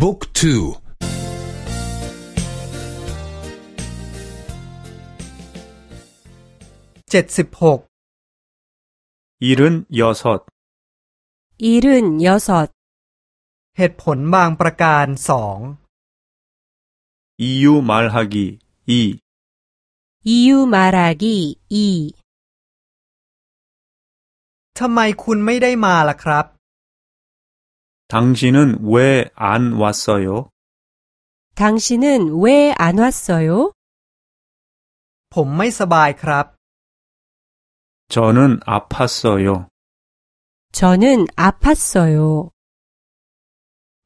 บุ๊กทูเจ็ดสิบหกอีรุนยอสดอีรุนยเหตุผลบางประการสองอียูมาลฮากีอีอียูมาลากีอีทำไมคุณไม่ได้มาล่ะครับ 당신은 왜 안 왔어요? 당신은 왜 안 왔어요? ผมไม่สบายครับ 저는 아팠어요. 저는 아팠어요.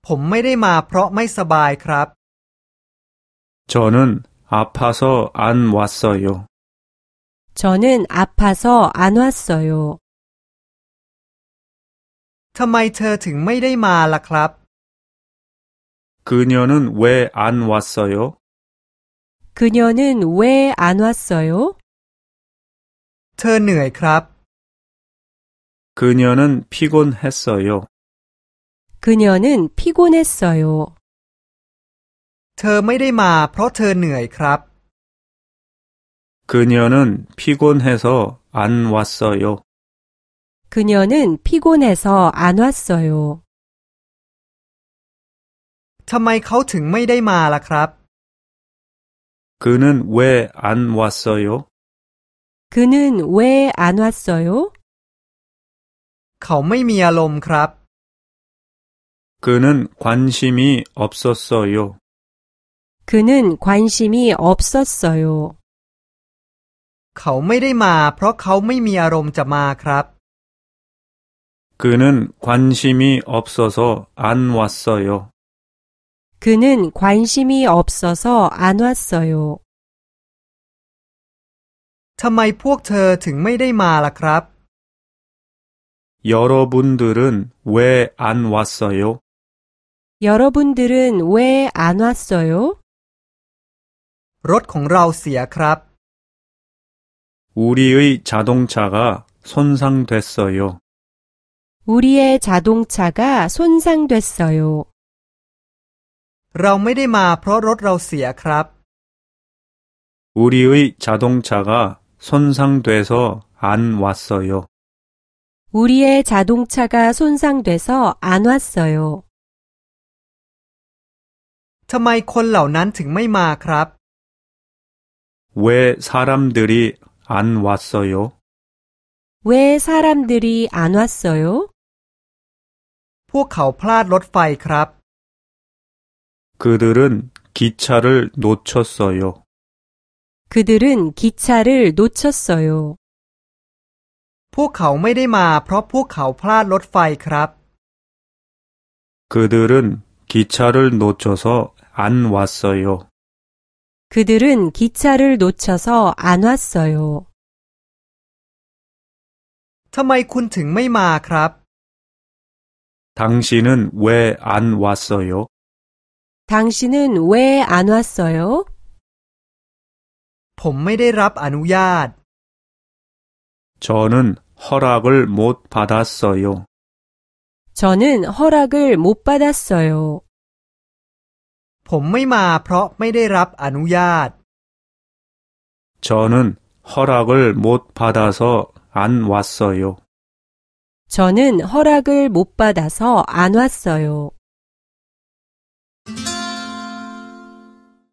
ผมไม่ได้มาเพราะไม่สบายครับ 저는 아파서 안 왔어요. 저는 아파서 안 왔어요. ทำไมเธอถึงไม่ได้มาล่ะครับ 그녀는 왜 안 왔어요? 그녀는 왜 안 왔어요? เธอเหนื่อยครับ 그녀는 피곤했어요. 그녀는 피곤했어요. เธอไม่ได้มาเพราะเธอเหนื่อยครับ 그녀는 피곤해서 안 왔어요. 그녀는 피곤해서 안 왔어요. ทำไมเขาถึงไม่ได้มาล่ะครับ 그는 왜 안 왔어요? 그는 왜 안 왔어요? เขาไม่มีอารมณ์ครับ 그는 관심이 없었어요. 그는 관심이 없었어요. เขาไม่ได้มาเพราะเขาไม่มีอารมณ์จะมาครับ 그는 관심이 없어서 안 왔어요. 그는 관심이 없어서 안 왔어요. ทำไมพวกเธอถึงไม่ได้มาล่ะครับ 여러분들은 왜 안 왔어요? 여러분들은 왜 안 왔어요? รถของเราเสียครับ 우리의 자동차가 손상됐어요. 우리의 자동차가 손상됐어요. เราไม่ได้มาเพราะรถเราเสียครับ 우리의 자동차가 손상돼서 안 왔어요. 우리의 자동차가 손상돼서 안 왔어요. ทำไมคนเหล่านั้นถึงไม่มาครับ 왜 사람들이 안 왔어요? 왜 사람들이 안 왔어요? พวกเขาพลาดรถไฟครับ 그들은 기차를 놓쳤어요. 그들은 기차를 놓쳤어요. พวกเขาไม่ได้มาเพราะพวกเขาพลาดรถไฟครับ 그들은 기차를 놓쳐서 안 왔어요. 그들은 기차를 놓쳐서 안 왔어요. ทำไมคุณถึงไม่มาครับ 당신은 왜 안 왔어요? 당신은 왜 안 왔어요? ผมไม่ได้รับอนุญาต 저는 허락을 못 받았어요. 저는 허락을 못 받았어요. ผมไม่มาเพราะไม่ได้รับอนุญาต 저는 허락을 못 받아서 안 왔어요. 저는 허락을 못 받아서 안 왔어요.